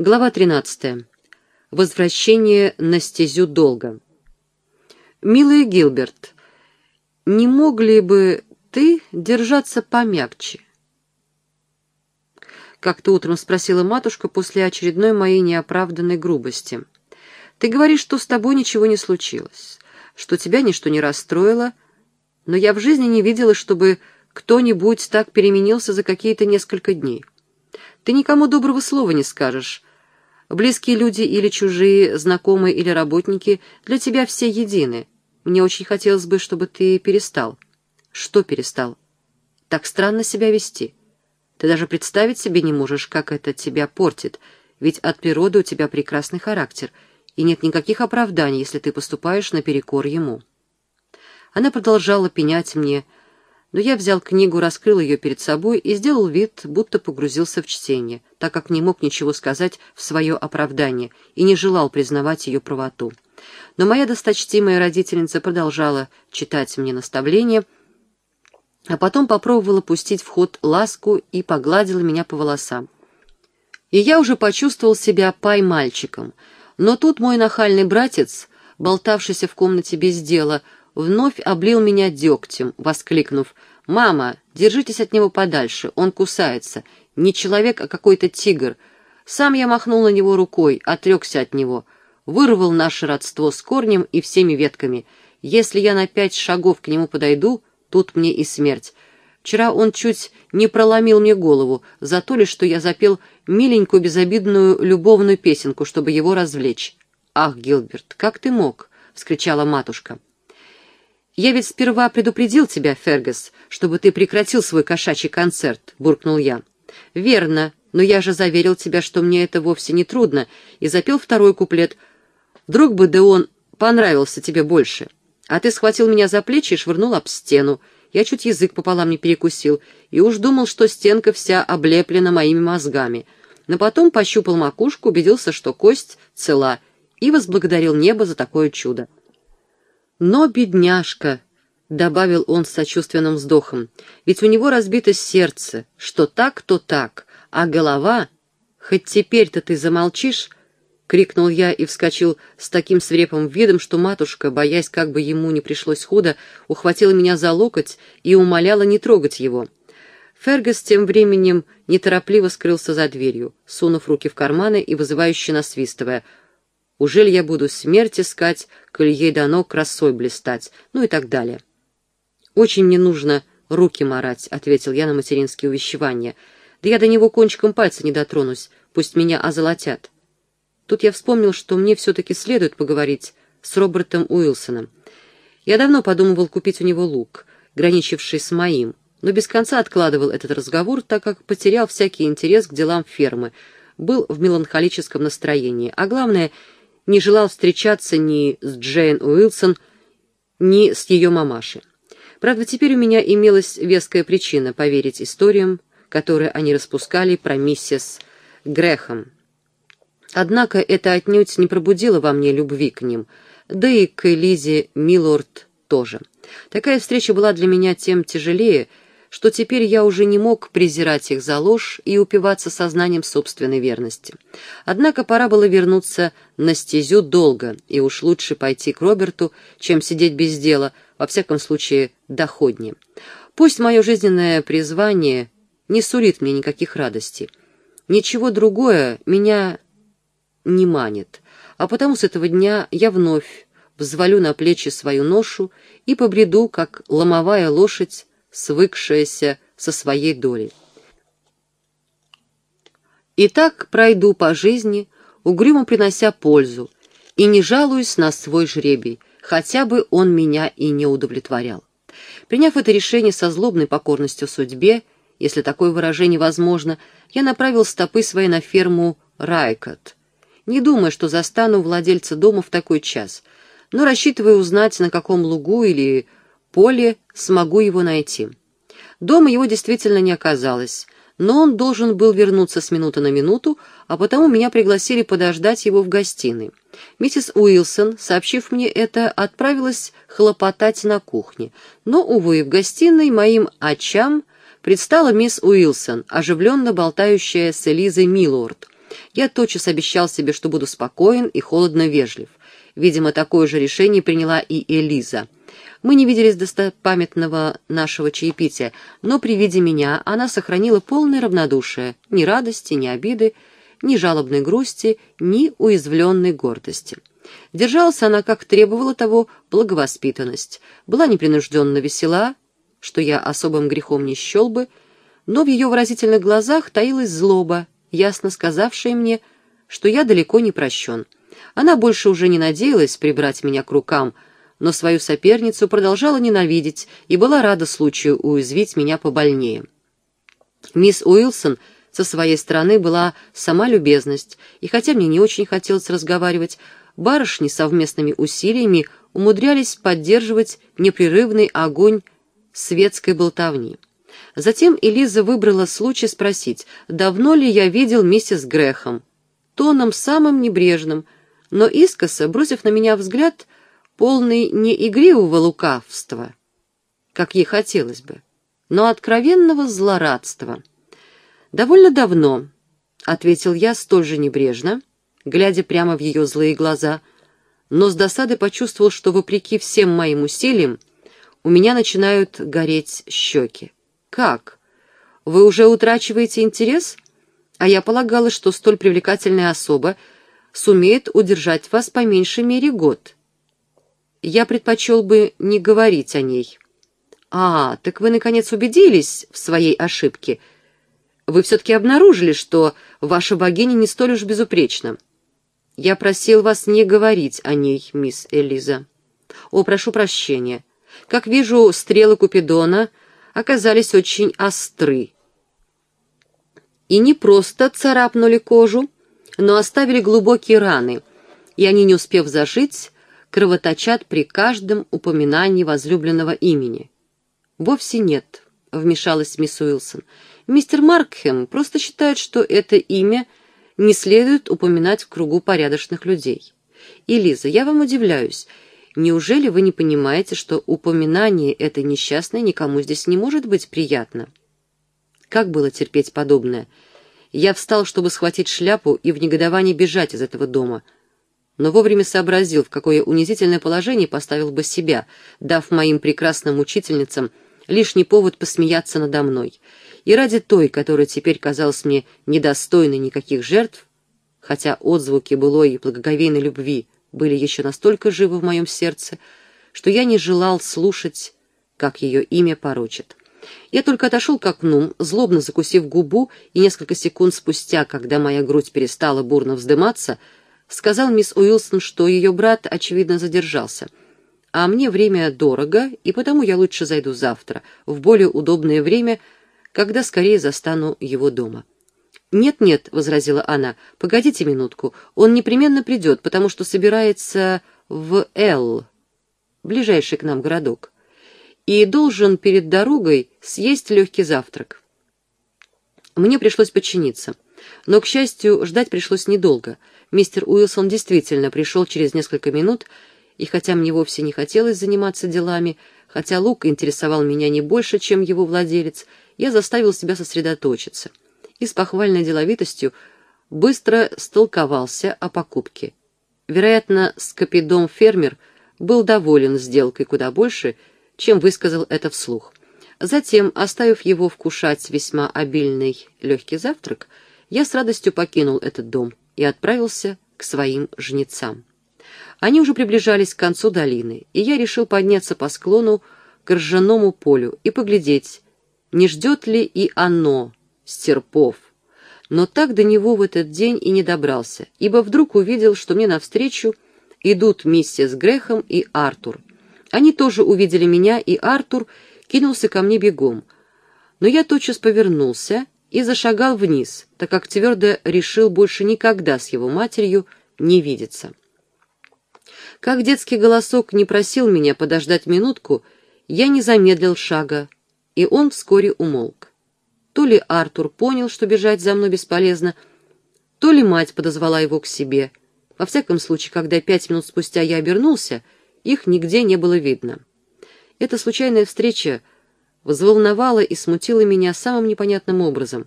Глава 13. Возвращение на стезю долга. «Милый Гилберт, не мог ли бы ты держаться помягче?» Как-то утром спросила матушка после очередной моей неоправданной грубости. «Ты говоришь, что с тобой ничего не случилось, что тебя ничто не расстроило, но я в жизни не видела, чтобы кто-нибудь так переменился за какие-то несколько дней. Ты никому доброго слова не скажешь. Близкие люди или чужие, знакомые или работники, для тебя все едины. Мне очень хотелось бы, чтобы ты перестал». «Что перестал?» «Так странно себя вести». Ты даже представить себе не можешь, как это тебя портит, ведь от природы у тебя прекрасный характер, и нет никаких оправданий, если ты поступаешь наперекор ему». Она продолжала пенять мне, но я взял книгу, раскрыл ее перед собой и сделал вид, будто погрузился в чтение, так как не мог ничего сказать в свое оправдание и не желал признавать ее правоту. Но моя досточтимая родительница продолжала читать мне наставления — а потом попробовала пустить в ход ласку и погладила меня по волосам. И я уже почувствовал себя пай-мальчиком, но тут мой нахальный братец, болтавшийся в комнате без дела, вновь облил меня дегтем, воскликнув «Мама, держитесь от него подальше, он кусается, не человек, а какой-то тигр». Сам я махнул на него рукой, отрекся от него, вырвал наше родство с корнем и всеми ветками. Если я на пять шагов к нему подойду, Тут мне и смерть. Вчера он чуть не проломил мне голову за то ли, что я запел миленькую безобидную любовную песенку, чтобы его развлечь. «Ах, Гилберт, как ты мог?» — вскричала матушка. «Я ведь сперва предупредил тебя, Фергас, чтобы ты прекратил свой кошачий концерт», — буркнул я. «Верно, но я же заверил тебя, что мне это вовсе не трудно, и запел второй куплет. Вдруг бы да он понравился тебе больше». А ты схватил меня за плечи и швырнул об стену. Я чуть язык пополам не перекусил, и уж думал, что стенка вся облеплена моими мозгами. Но потом пощупал макушку, убедился, что кость цела, и возблагодарил небо за такое чудо. «Но, бедняжка!» — добавил он с сочувственным вздохом, — «ведь у него разбито сердце, что так, то так, а голова... Хоть теперь-то ты замолчишь, — крикнул я и вскочил с таким свирепым видом, что матушка, боясь, как бы ему не пришлось худо, ухватила меня за локоть и умоляла не трогать его. Фергас тем временем неторопливо скрылся за дверью, сунув руки в карманы и вызывающе насвистывая. «Ужель я буду смерть искать, коль ей дано красой блистать?» Ну и так далее. «Очень мне нужно руки марать», — ответил я на материнские увещевания. «Да я до него кончиком пальца не дотронусь, пусть меня озолотят». Тут я вспомнил, что мне все-таки следует поговорить с Робертом Уилсоном. Я давно подумывал купить у него лук, граничивший с моим, но без конца откладывал этот разговор, так как потерял всякий интерес к делам фермы, был в меланхолическом настроении, а главное, не желал встречаться ни с Джейн Уилсон, ни с ее мамашей. Правда, теперь у меня имелась веская причина поверить историям, которые они распускали про миссис Грехом, Однако это отнюдь не пробудило во мне любви к ним, да и к Элизе Милорд тоже. Такая встреча была для меня тем тяжелее, что теперь я уже не мог презирать их за ложь и упиваться сознанием собственной верности. Однако пора было вернуться на стезю долго, и уж лучше пойти к Роберту, чем сидеть без дела, во всяком случае, доходнее. Пусть мое жизненное призвание не сулит мне никаких радостей. Ничего другое меня не манит, а потому с этого дня я вновь взвалю на плечи свою ношу и побреду, как ломовая лошадь, свыкшаяся со своей долей. И так пройду по жизни, угрюмо принося пользу, и не жалуюсь на свой жребий, хотя бы он меня и не удовлетворял. Приняв это решение со злобной покорностью судьбе, если такое выражение возможно, я направил стопы свои на ферму Райкот, не думая, что застану владельца дома в такой час, но рассчитывая узнать, на каком лугу или поле смогу его найти. Дома его действительно не оказалось, но он должен был вернуться с минуты на минуту, а потому меня пригласили подождать его в гостиной. Миссис Уилсон, сообщив мне это, отправилась хлопотать на кухне, но, увы, в гостиной моим очам предстала мисс Уилсон, оживленно болтающая с Элизой Миллорд — Я тотчас обещал себе, что буду спокоен и холодно вежлив. Видимо, такое же решение приняла и Элиза. Мы не виделись до памятного нашего чаепития, но при виде меня она сохранила полное равнодушие, ни радости, ни обиды, ни жалобной грусти, ни уязвленной гордости. Держалась она, как требовала того, благовоспитанность, была непринужденно весела, что я особым грехом не счел бы, но в ее выразительных глазах таилась злоба, ясно сказавшая мне, что я далеко не прощен. Она больше уже не надеялась прибрать меня к рукам, но свою соперницу продолжала ненавидеть и была рада случаю уязвить меня побольнее. Мисс Уилсон со своей стороны была сама любезность, и хотя мне не очень хотелось разговаривать, барышни совместными усилиями умудрялись поддерживать непрерывный огонь светской болтовни. Затем Элиза выбрала случай спросить, давно ли я видел миссис Грехом, тоном самым небрежным, но искоса, бросив на меня взгляд, полный не игривого лукавства, как ей хотелось бы, но откровенного злорадства. «Довольно давно», — ответил я столь же небрежно, глядя прямо в ее злые глаза, но с досады почувствовал, что, вопреки всем моим усилиям, у меня начинают гореть щеки. «Как? Вы уже утрачиваете интерес? А я полагала, что столь привлекательная особа сумеет удержать вас по меньшей мере год. Я предпочел бы не говорить о ней». «А, так вы, наконец, убедились в своей ошибке. Вы все-таки обнаружили, что ваша богиня не столь уж безупречна». «Я просил вас не говорить о ней, мисс Элиза». «О, прошу прощения. Как вижу, стрелы Купидона оказались очень остры. И не просто царапнули кожу, но оставили глубокие раны, и они, не успев зажить, кровоточат при каждом упоминании возлюбленного имени. «Вовсе нет», — вмешалась мисс Уилсон. «Мистер Маркхэм просто считает, что это имя не следует упоминать в кругу порядочных людей. И, Лиза, я вам удивляюсь, Неужели вы не понимаете, что упоминание этой несчастной никому здесь не может быть приятно? Как было терпеть подобное? Я встал, чтобы схватить шляпу и в негодовании бежать из этого дома, но вовремя сообразил, в какое унизительное положение поставил бы себя, дав моим прекрасным учительницам лишний повод посмеяться надо мной. И ради той, которая теперь казалась мне недостойной никаких жертв, хотя отзвуки былой и благоговейной любви — были еще настолько живы в моем сердце, что я не желал слушать, как ее имя порочит. Я только отошел к окну, злобно закусив губу, и несколько секунд спустя, когда моя грудь перестала бурно вздыматься, сказал мисс Уилсон, что ее брат, очевидно, задержался. А мне время дорого, и потому я лучше зайду завтра, в более удобное время, когда скорее застану его дома. «Нет-нет», — возразила она, — «погодите минутку, он непременно придет, потому что собирается в Эл, ближайший к нам городок, и должен перед дорогой съесть легкий завтрак». Мне пришлось подчиниться. Но, к счастью, ждать пришлось недолго. Мистер Уилсон действительно пришел через несколько минут, и хотя мне вовсе не хотелось заниматься делами, хотя Лук интересовал меня не больше, чем его владелец, я заставил себя сосредоточиться — и с похвальной деловитостью быстро столковался о покупке. Вероятно, Скопидом-фермер был доволен сделкой куда больше, чем высказал это вслух. Затем, оставив его вкушать весьма обильный легкий завтрак, я с радостью покинул этот дом и отправился к своим жнецам. Они уже приближались к концу долины, и я решил подняться по склону к ржаному полю и поглядеть, не ждет ли и оно Стерпов. Но так до него в этот день и не добрался, ибо вдруг увидел, что мне навстречу идут миссис Грехом и Артур. Они тоже увидели меня, и Артур кинулся ко мне бегом. Но я тотчас повернулся и зашагал вниз, так как твердо решил больше никогда с его матерью не видеться. Как детский голосок не просил меня подождать минутку, я не замедлил шага, и он вскоре умолк. То ли Артур понял, что бежать за мной бесполезно, то ли мать подозвала его к себе. Во всяком случае, когда пять минут спустя я обернулся, их нигде не было видно. Эта случайная встреча взволновала и смутила меня самым непонятным образом.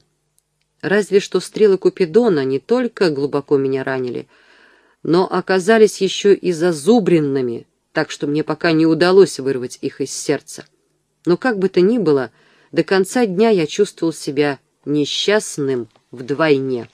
Разве что стрелы Купидона не только глубоко меня ранили, но оказались еще и зазубренными, так что мне пока не удалось вырвать их из сердца. Но как бы то ни было, до конца дня я чувствовал себя несчастным вдвойне.